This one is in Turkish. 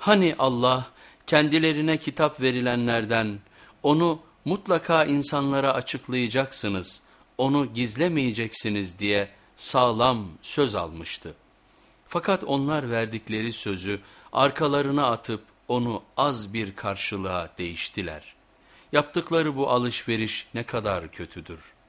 Hani Allah kendilerine kitap verilenlerden onu mutlaka insanlara açıklayacaksınız, onu gizlemeyeceksiniz diye sağlam söz almıştı. Fakat onlar verdikleri sözü arkalarına atıp onu az bir karşılığa değiştiler. Yaptıkları bu alışveriş ne kadar kötüdür.''